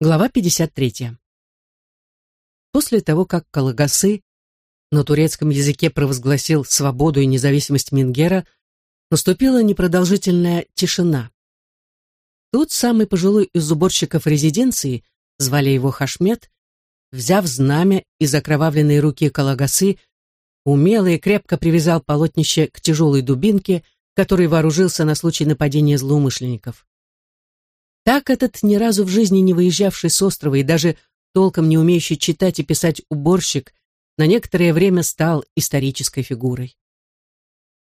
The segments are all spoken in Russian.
Глава 53. После того, как Калагасы на турецком языке провозгласил свободу и независимость Мингера, наступила непродолжительная тишина. Тут самый пожилой из уборщиков резиденции, звали его Хашмет, взяв знамя из окровавленной руки Калагасы, умело и крепко привязал полотнище к тяжелой дубинке, которой вооружился на случай нападения злоумышленников. Так этот ни разу в жизни не выезжавший с острова и даже толком не умеющий читать и писать уборщик на некоторое время стал исторической фигурой.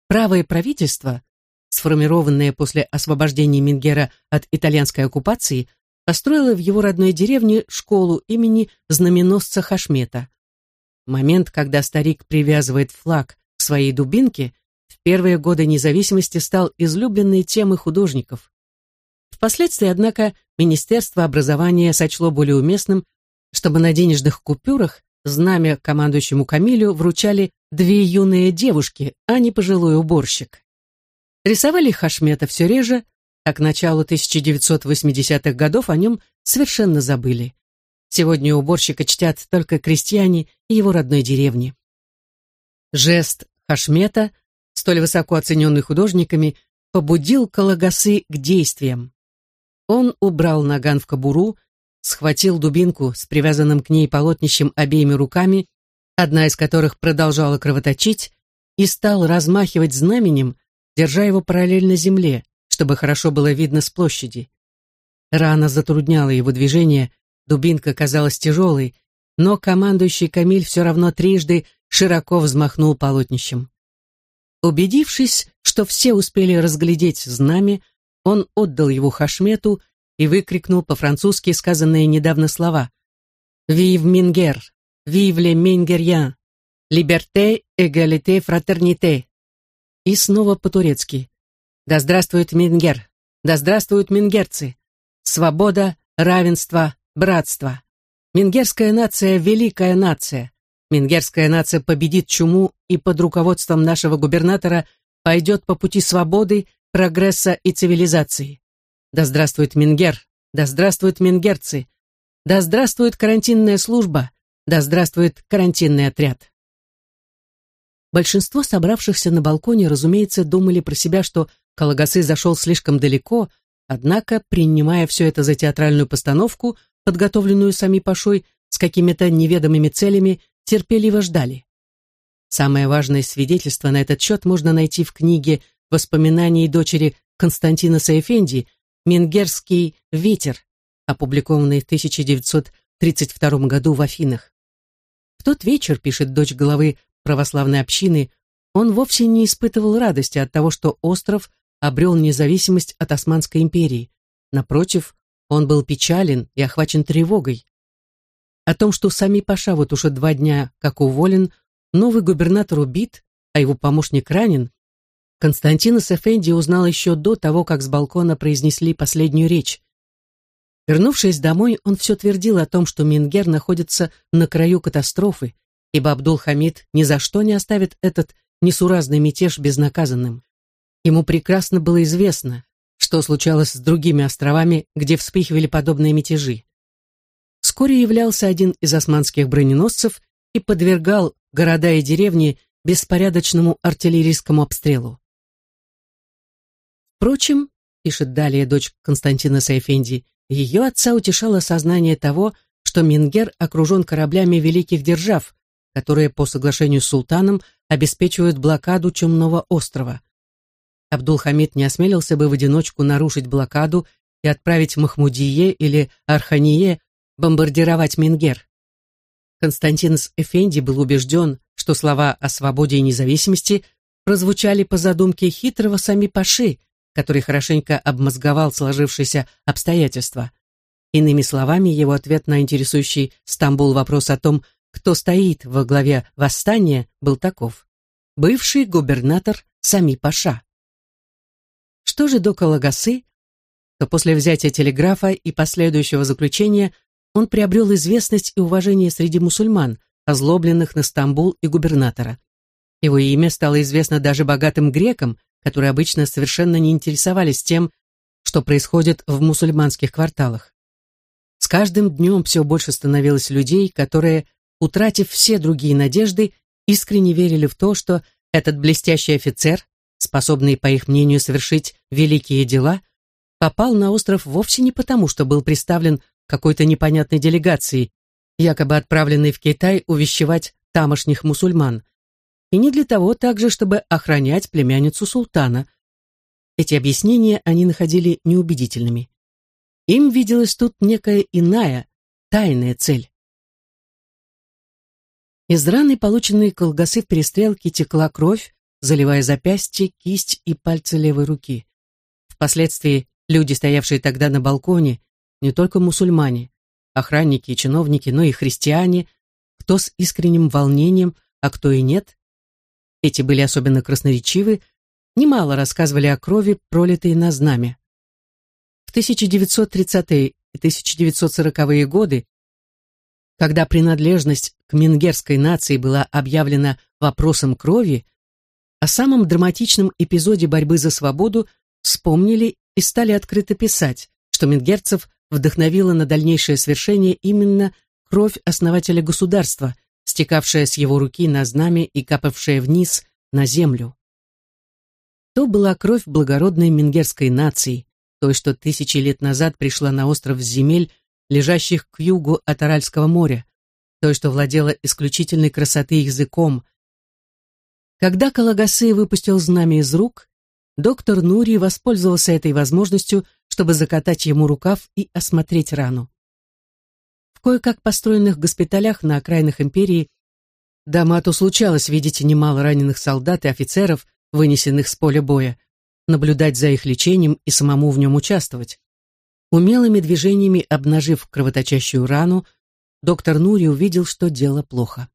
Правое правительство, сформированное после освобождения Мингера от итальянской оккупации, построило в его родной деревне школу имени знаменосца Хашмета. Момент, когда старик привязывает флаг к своей дубинке, в первые годы независимости стал излюбленной темой художников. Впоследствии, однако, Министерство образования сочло более уместным, чтобы на денежных купюрах знамя командующему Камилю вручали две юные девушки, а не пожилой уборщик. Рисовали Хашмета все реже, а к началу 1980-х годов о нем совершенно забыли. Сегодня уборщика чтят только крестьяне и его родной деревни. Жест Хашмета, столь высоко оцененный художниками, побудил Калагасы к действиям. Он убрал наган в кобуру, схватил дубинку с привязанным к ней полотнищем обеими руками, одна из которых продолжала кровоточить, и стал размахивать знаменем, держа его параллельно земле, чтобы хорошо было видно с площади. Рана затрудняла его движение, дубинка казалась тяжелой, но командующий Камиль все равно трижды широко взмахнул полотнищем. Убедившись, что все успели разглядеть знамя, он отдал его Хашмету и выкрикнул по-французски сказанные недавно слова «Вив Мингер! Вив ле Мингерьян! Либерте, эгалите, фратерните!» И снова по-турецки «Да здравствует Мингер! Да здравствуют мингерцы! Свобода, равенство, братство! Мингерская нация — великая нация! Мингерская нация победит чуму и под руководством нашего губернатора пойдет по пути свободы, прогресса и цивилизации. Да здравствует Мингер, да здравствуют мингерцы, да здравствует карантинная служба, да здравствует карантинный отряд. Большинство собравшихся на балконе, разумеется, думали про себя, что Калагасы зашел слишком далеко, однако, принимая все это за театральную постановку, подготовленную сами Пашой с какими-то неведомыми целями, терпеливо ждали. Самое важное свидетельство на этот счет можно найти в книге воспоминаний дочери Константина Саефенди «Менгерский ветер», опубликованный в 1932 году в Афинах. В тот вечер, пишет дочь главы православной общины, он вовсе не испытывал радости от того, что остров обрел независимость от Османской империи. Напротив, он был печален и охвачен тревогой. О том, что сами Паша вот уже два дня как уволен, новый губернатор убит, а его помощник ранен, Константинос Эфенди узнал еще до того, как с балкона произнесли последнюю речь. Вернувшись домой, он все твердил о том, что Мингер находится на краю катастрофы, ибо Абдул-Хамид ни за что не оставит этот несуразный мятеж безнаказанным. Ему прекрасно было известно, что случалось с другими островами, где вспыхивали подобные мятежи. Вскоре являлся один из османских броненосцев и подвергал города и деревни беспорядочному артиллерийскому обстрелу. Впрочем, пишет далее дочь Константина Сайфенди, ее отца утешало сознание того, что Мингер окружен кораблями великих держав, которые по соглашению с султаном обеспечивают блокаду Чумного острова. Абдул-Хамид не осмелился бы в одиночку нарушить блокаду и отправить Махмудие или Архание бомбардировать Мингер. Константинс Эфенди был убежден, что слова о свободе и независимости прозвучали по задумке хитрого сами Паши, который хорошенько обмозговал сложившиеся обстоятельства. Иными словами, его ответ на интересующий Стамбул вопрос о том, кто стоит во главе восстания, был таков. Бывший губернатор Сами Паша. Что же до Калагасы, то после взятия телеграфа и последующего заключения он приобрел известность и уважение среди мусульман, озлобленных на Стамбул и губернатора. Его имя стало известно даже богатым грекам, которые обычно совершенно не интересовались тем, что происходит в мусульманских кварталах. С каждым днем все больше становилось людей, которые, утратив все другие надежды, искренне верили в то, что этот блестящий офицер, способный, по их мнению, совершить великие дела, попал на остров вовсе не потому, что был представлен какой-то непонятной делегацией, якобы отправленной в Китай увещевать тамошних мусульман, и не для того также, чтобы охранять племянницу султана. Эти объяснения они находили неубедительными. Им виделась тут некая иная, тайная цель. Из раны, полученной колгасы в перестрелке, текла кровь, заливая запястье, кисть и пальцы левой руки. Впоследствии люди, стоявшие тогда на балконе, не только мусульмане, охранники и чиновники, но и христиане, кто с искренним волнением, а кто и нет, эти были особенно красноречивы, немало рассказывали о крови, пролитой на знамя. В 1930-е и 1940-е годы, когда принадлежность к мингерской нации была объявлена вопросом крови, о самом драматичном эпизоде борьбы за свободу вспомнили и стали открыто писать, что мингерцев вдохновила на дальнейшее свершение именно кровь основателя государства, стекавшая с его руки на знамя и капавшая вниз на землю. То была кровь благородной мингерской нации, той, что тысячи лет назад пришла на остров земель, лежащих к югу от Аральского моря, той, что владела исключительной красоты языком. Когда Калагасы выпустил знамя из рук, доктор Нури воспользовался этой возможностью, чтобы закатать ему рукав и осмотреть рану кое-как построенных госпиталях на окраинах империи Дамату случалось видеть немало раненых солдат и офицеров, вынесенных с поля боя, наблюдать за их лечением и самому в нем участвовать. Умелыми движениями обнажив кровоточащую рану, доктор Нури увидел, что дело плохо.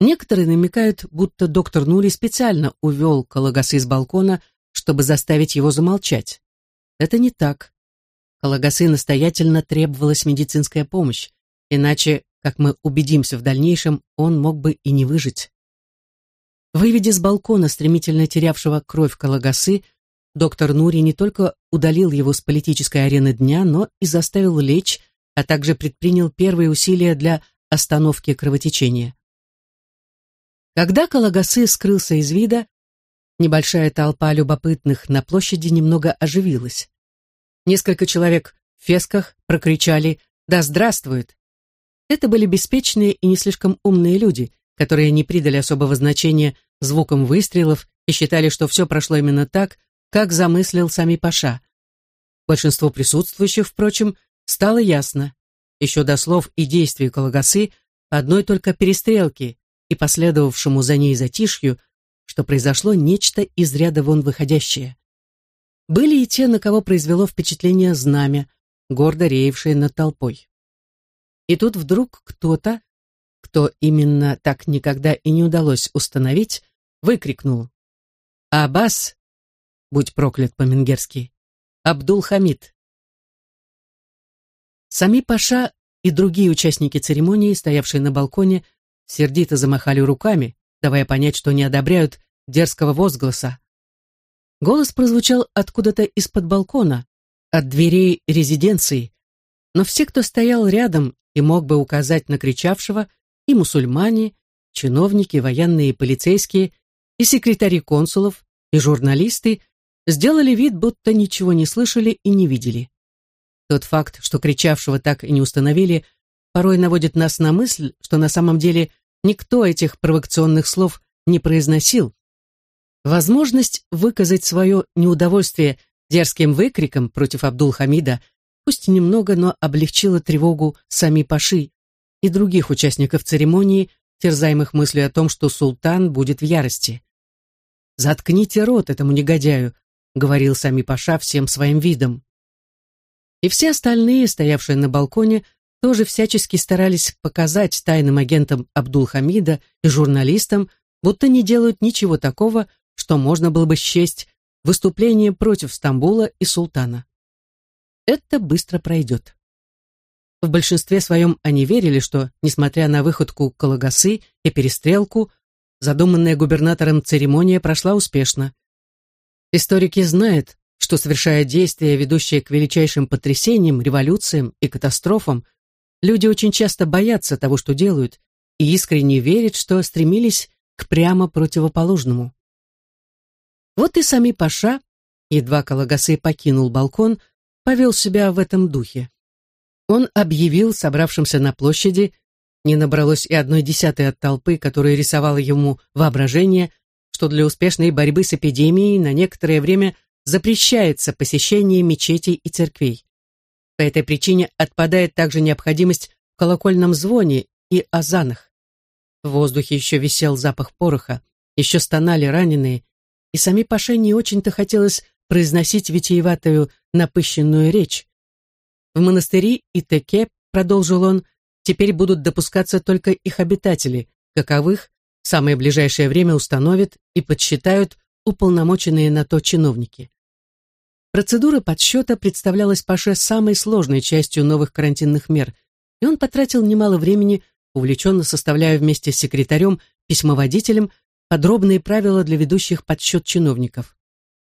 Некоторые намекают, будто доктор Нури специально увел Калагасы с балкона, чтобы заставить его замолчать. Это не так. Калагасы настоятельно требовалась медицинская помощь, иначе, как мы убедимся в дальнейшем, он мог бы и не выжить. Выведя с балкона стремительно терявшего кровь Калагасы, доктор Нури не только удалил его с политической арены дня, но и заставил лечь, а также предпринял первые усилия для остановки кровотечения. Когда Калагасы скрылся из вида, небольшая толпа любопытных на площади немного оживилась. Несколько человек в фесках прокричали «Да здравствует!». Это были беспечные и не слишком умные люди, которые не придали особого значения звукам выстрелов и считали, что все прошло именно так, как замыслил сами Паша. Большинству присутствующих, впрочем, стало ясно, еще до слов и действий Калагасы, одной только перестрелки и последовавшему за ней затишью, что произошло нечто из ряда вон выходящее. Были и те, на кого произвело впечатление знамя, гордо реевшее над толпой. И тут вдруг кто-то, кто именно так никогда и не удалось установить, выкрикнул «Аббас!» будь проклят по-менгерски, Абдул-Хамид. Сами Паша и другие участники церемонии, стоявшие на балконе, сердито замахали руками, давая понять, что не одобряют дерзкого возгласа, Голос прозвучал откуда-то из-под балкона, от дверей резиденции, но все, кто стоял рядом и мог бы указать на кричавшего, и мусульмане, чиновники, военные и полицейские, и секретари консулов, и журналисты, сделали вид, будто ничего не слышали и не видели. Тот факт, что кричавшего так и не установили, порой наводит нас на мысль, что на самом деле никто этих провокационных слов не произносил, Возможность выказать свое неудовольствие дерзким выкриком против Абдул-Хамида пусть немного, но облегчила тревогу сами Паши и других участников церемонии, терзаемых мыслью о том, что султан будет в ярости. «Заткните рот этому негодяю», — говорил сами Паша всем своим видом. И все остальные, стоявшие на балконе, тоже всячески старались показать тайным агентам Абдул-Хамида и журналистам, будто не делают ничего такого, что можно было бы счесть выступление против Стамбула и султана. Это быстро пройдет. В большинстве своем они верили, что, несмотря на выходку Калагасы и перестрелку, задуманная губернатором церемония прошла успешно. Историки знают, что, совершая действия, ведущие к величайшим потрясениям, революциям и катастрофам, люди очень часто боятся того, что делают, и искренне верят, что стремились к прямо противоположному. Вот и сами Паша, едва Калагасы покинул балкон, повел себя в этом духе. Он объявил собравшимся на площади, не набралось и одной десятой от толпы, которая рисовала ему воображение, что для успешной борьбы с эпидемией на некоторое время запрещается посещение мечетей и церквей. По этой причине отпадает также необходимость в колокольном звоне и азанах. В воздухе еще висел запах пороха, еще стонали раненые, и сами Паше не очень-то хотелось произносить витиеватую напыщенную речь. В монастыре Итеке, продолжил он, теперь будут допускаться только их обитатели, каковых в самое ближайшее время установят и подсчитают уполномоченные на то чиновники. Процедура подсчета представлялась Паше самой сложной частью новых карантинных мер, и он потратил немало времени, увлеченно составляя вместе с секретарем, письмоводителем, подробные правила для ведущих подсчет чиновников.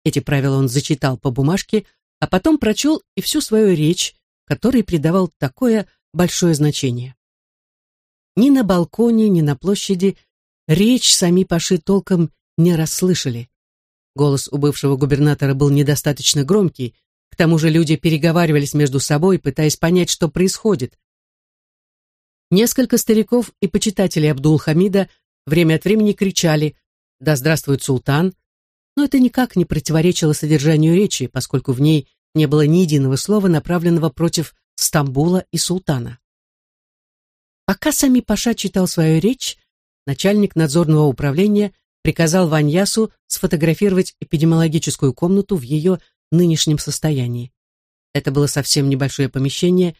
Эти правила он зачитал по бумажке, а потом прочел и всю свою речь, которой придавал такое большое значение. Ни на балконе, ни на площади речь сами Паши толком не расслышали. Голос у бывшего губернатора был недостаточно громкий, к тому же люди переговаривались между собой, пытаясь понять, что происходит. Несколько стариков и почитателей Абдул-Хамида время от времени кричали «Да здравствует султан!», но это никак не противоречило содержанию речи, поскольку в ней не было ни единого слова, направленного против Стамбула и султана. Пока сами Паша читал свою речь, начальник надзорного управления приказал Ваньясу сфотографировать эпидемиологическую комнату в ее нынешнем состоянии. Это было совсем небольшое помещение,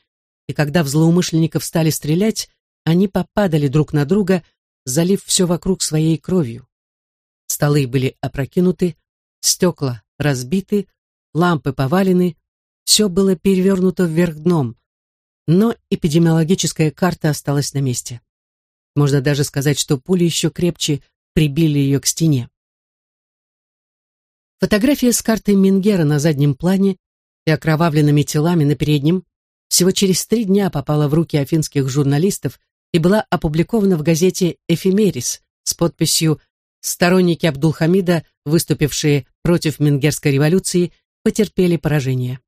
и когда в злоумышленников стали стрелять, они попадали друг на друга, залив все вокруг своей кровью. Столы были опрокинуты, стекла разбиты, лампы повалены, все было перевернуто вверх дном, но эпидемиологическая карта осталась на месте. Можно даже сказать, что пули еще крепче прибили ее к стене. Фотография с картой Мингера на заднем плане и окровавленными телами на переднем всего через три дня попала в руки афинских журналистов и была опубликована в газете «Эфемерис» с подписью «Сторонники Абдулхамида, выступившие против Мингерской революции, потерпели поражение».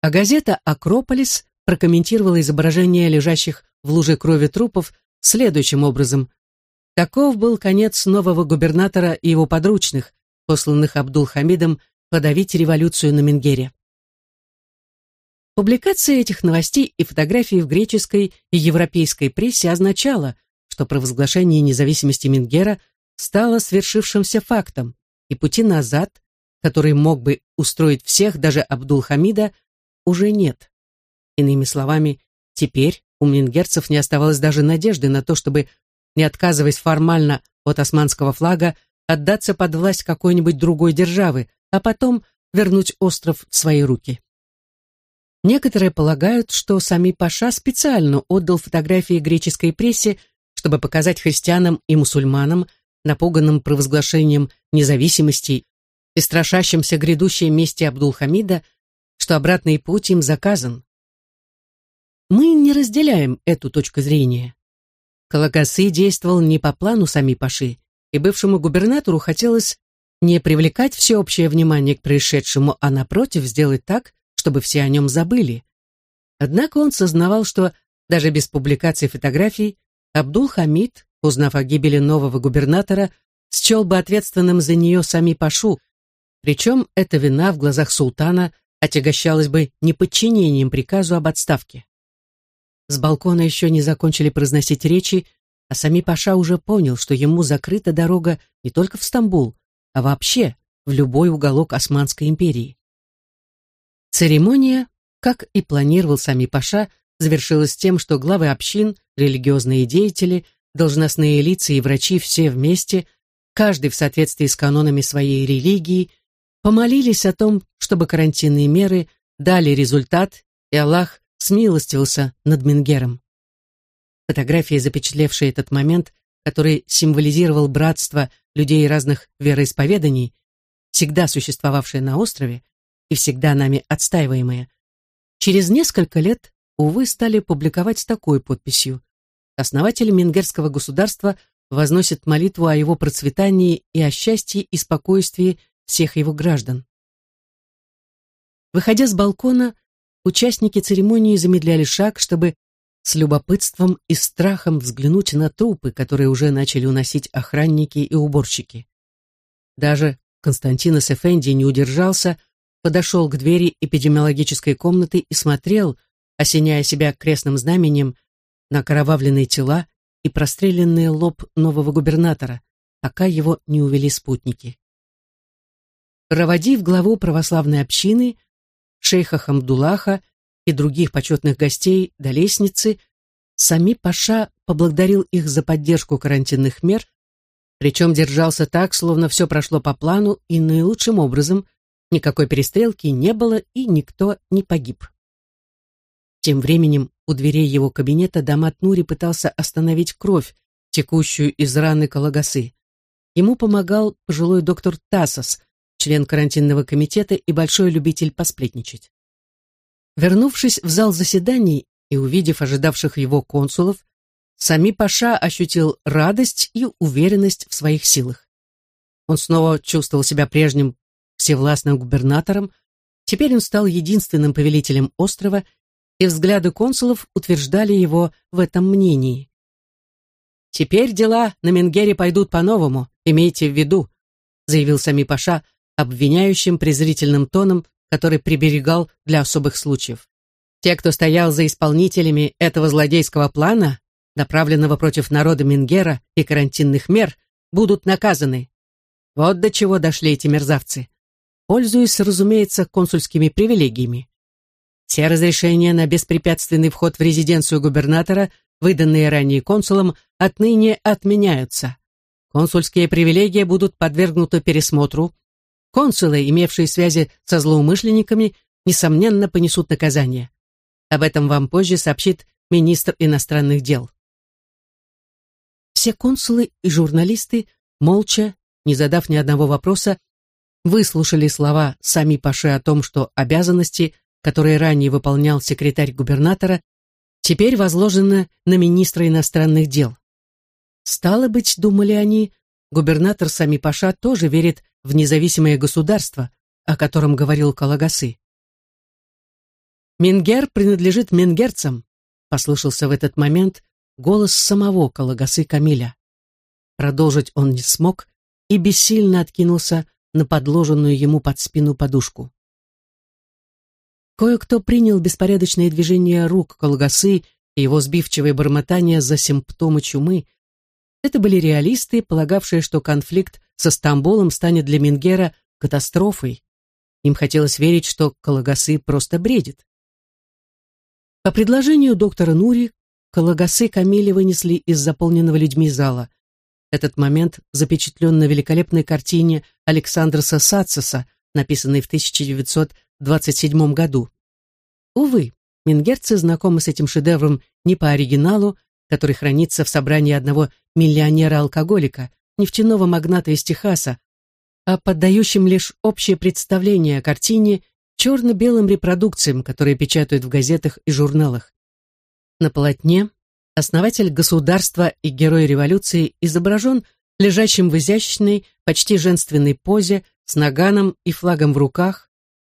А газета «Акрополис» прокомментировала изображение лежащих в луже крови трупов следующим образом. Таков был конец нового губернатора и его подручных, посланных Абдул-Хамидом подавить революцию на Менгере. Публикация этих новостей и фотографий в греческой и европейской прессе означала, что провозглашение независимости Менгера стало свершившимся фактом, и пути назад, который мог бы устроить всех, даже Абдул-Хамида, уже нет. Иными словами, теперь у менгерцев не оставалось даже надежды на то, чтобы не отказываясь формально от османского флага, отдаться под власть какой-нибудь другой державы, а потом вернуть остров в свои руки. Некоторые полагают, что сами Паша специально отдал фотографии греческой прессе, чтобы показать христианам и мусульманам, напуганным провозглашением независимости и страшащимся грядущей мести Абдул-Хамида, что обратный путь им заказан. Мы не разделяем эту точку зрения. Калагасы действовал не по плану сами Паши, и бывшему губернатору хотелось не привлекать всеобщее внимание к происшедшему, а напротив сделать так, чтобы все о нем забыли. Однако он сознавал, что даже без публикации фотографий Абдул-Хамид, узнав о гибели нового губернатора, счел бы ответственным за нее сами Пашу, причем эта вина в глазах султана отягощалась бы неподчинением приказу об отставке. С балкона еще не закончили произносить речи, а сами Паша уже понял, что ему закрыта дорога не только в Стамбул, а вообще в любой уголок Османской империи. Церемония, как и планировал сами Паша, завершилась тем, что главы общин, религиозные деятели, должностные лица и врачи все вместе, каждый в соответствии с канонами своей религии, помолились о том, чтобы карантинные меры дали результат, и Аллах смилостивился над Менгером. Фотографии, запечатлевшие этот момент, который символизировал братство людей разных вероисповеданий, всегда существовавшее на острове и всегда нами отстаиваемое, через несколько лет, увы, стали публиковать с такой подписью «Основатель Менгерского государства возносит молитву о его процветании и о счастье и спокойствии всех его граждан». Выходя с балкона, участники церемонии замедляли шаг, чтобы с любопытством и страхом взглянуть на трупы, которые уже начали уносить охранники и уборщики. Даже Константинос Эфенди не удержался, подошел к двери эпидемиологической комнаты и смотрел, осеняя себя крестным знаменем, на кровавленные тела и простреленный лоб нового губернатора, пока его не увели спутники. Проводив главу православной общины, шейха Хамдулаха и других почетных гостей до лестницы, сами Паша поблагодарил их за поддержку карантинных мер, причем держался так, словно все прошло по плану и наилучшим образом, никакой перестрелки не было и никто не погиб. Тем временем у дверей его кабинета Дамат Нури пытался остановить кровь, текущую из раны Калагасы. Ему помогал пожилой доктор Тасос, член карантинного комитета и большой любитель посплетничать. Вернувшись в зал заседаний и увидев ожидавших его консулов, Сами Паша ощутил радость и уверенность в своих силах. Он снова чувствовал себя прежним всевластным губернатором, теперь он стал единственным повелителем острова, и взгляды консулов утверждали его в этом мнении. «Теперь дела на Менгере пойдут по-новому, имейте в виду», заявил Сами Паша обвиняющим презрительным тоном, который приберегал для особых случаев. Те, кто стоял за исполнителями этого злодейского плана, направленного против народа Мингера и карантинных мер, будут наказаны. Вот до чего дошли эти мерзавцы. Пользуясь, разумеется, консульскими привилегиями. Все разрешения на беспрепятственный вход в резиденцию губернатора, выданные ранее консулом, отныне отменяются. Консульские привилегии будут подвергнуты пересмотру, Консулы, имевшие связи со злоумышленниками, несомненно понесут наказание. Об этом вам позже сообщит министр иностранных дел. Все консулы и журналисты, молча, не задав ни одного вопроса, выслушали слова сами Паши о том, что обязанности, которые ранее выполнял секретарь губернатора, теперь возложены на министра иностранных дел. Стало быть, думали они, губернатор Сами Паша тоже верит в независимое государство, о котором говорил Калагасы. «Мингер принадлежит мингерцам», — послышался в этот момент голос самого Калагасы Камиля. Продолжить он не смог и бессильно откинулся на подложенную ему под спину подушку. Кое-кто принял беспорядочные движения рук Калгасы и его сбивчивое бормотание за симптомы чумы. Это были реалисты, полагавшие, что конфликт со Стамбулом станет для Мингера катастрофой. Им хотелось верить, что Калагасы просто бредит. По предложению доктора Нури, Калагасы Камили вынесли из заполненного людьми зала. Этот момент запечатлен на великолепной картине Александра Сасацеса, написанной в 1927 году. Увы, мингерцы знакомы с этим шедевром не по оригиналу, который хранится в собрании одного миллионера-алкоголика, нефтяного магната из Техаса, а поддающим лишь общее представление о картине черно-белым репродукциям, которые печатают в газетах и журналах. На полотне основатель государства и герой революции изображен лежащим в изящной, почти женственной позе, с наганом и флагом в руках,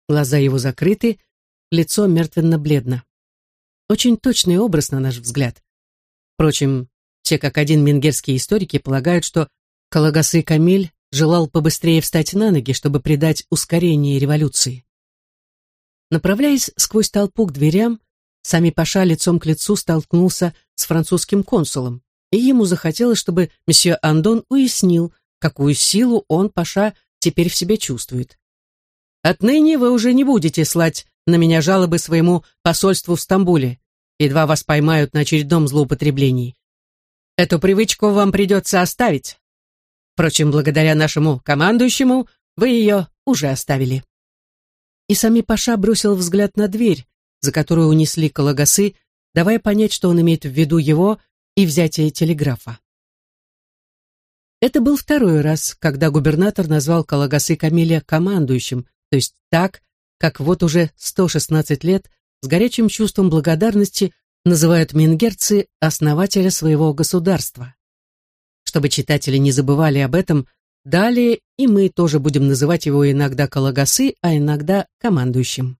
глаза его закрыты, лицо мертвенно-бледно. Очень точный образ, на наш взгляд. Впрочем, все как один мингерские историки полагают, что Калагасы Камиль желал побыстрее встать на ноги, чтобы придать ускорение революции. Направляясь сквозь толпу к дверям, сами Паша лицом к лицу столкнулся с французским консулом, и ему захотелось, чтобы месье Андон уяснил, какую силу он, Паша, теперь в себе чувствует. «Отныне вы уже не будете слать на меня жалобы своему посольству в Стамбуле, едва вас поймают на очередном злоупотреблении. Эту привычку вам придется оставить. Впрочем, благодаря нашему командующему вы ее уже оставили. И сами Паша бросил взгляд на дверь, за которую унесли Калагасы, давая понять, что он имеет в виду его и взятие телеграфа. Это был второй раз, когда губернатор назвал Калагасы Камиля командующим, то есть так, как вот уже 116 лет с горячим чувством благодарности называют мингерцы основателя своего государства. Чтобы читатели не забывали об этом, далее и мы тоже будем называть его иногда Калагасы, а иногда командующим.